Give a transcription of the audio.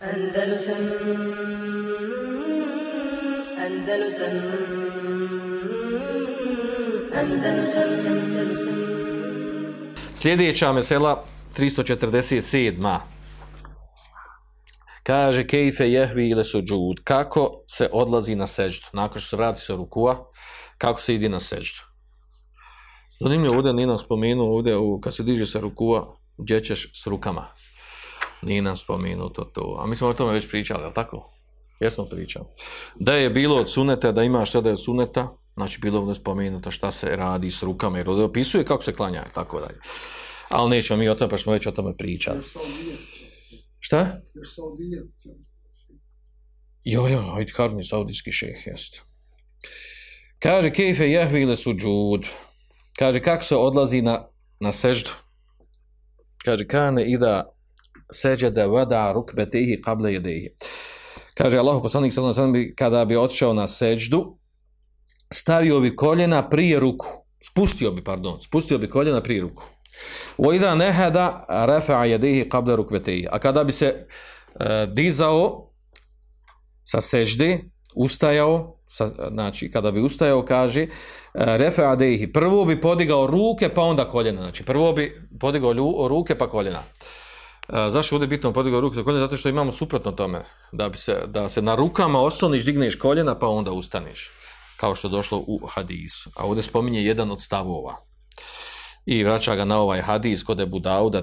Andalusam Andalusam Andalusam Andalusam Sljedeća mesela 347. Kaže kejfe jehvi ile suđud. Kako se odlazi na seždu? Nakon što se vrati sa rukua, kako se ide na seždu? Zanimljivo, ovdje Nina spomenuo, ovdje u, kad se diže sa rukua, gdje ćeš s rukama? Nije nam spomenuo to. A mi smo o tome već pričali, je tako? Jesmo pričali. Da je bilo od suneta, da ima šta da je od suneta, znači bilo ovdje spomenuto šta se radi s rukama, jer ovdje opisuje kako se klanja, tako dalje. Ali nećemo mi o tome, pa smo već o tome pričali. Šta? Jo, jo, ajde karni saudijski šeh, jest. Kaže, kejfe jehvi ile suđud. Kaže, kako se odlazi na, na seždu? Kaže, kane ida seđede vada rukbetehi kable jedehi. Kaže, Allah poslanik sallam sallam kada bi otišao na seđdu stavio bi koljena prije ruku. Spustio bi, pardon, spustio bi koljena prije ruku. Wa idha nahada rafa'a yadayhi qabla rukbatayhi. A kada bi se uh, dizao sa sežde, ustajao, sa, znači kada bi ustajao, kaže, uh, rafa'a yadayhi. Prvo bi podigao ruke, pa onda koljena. Znači prvo bi podigao lju, ruke pa koljena. Zašto ovdje bitno podigao ruke za koljena? Zato što imamo suprotno tome. Da, bi se, da se na rukama osloniš, digneš koljena, pa onda ustaneš. Kao što je došlo u hadisu. A ovdje spominje jedan od stavova i vraća ga na ovaj hadis kod Ebu Dauda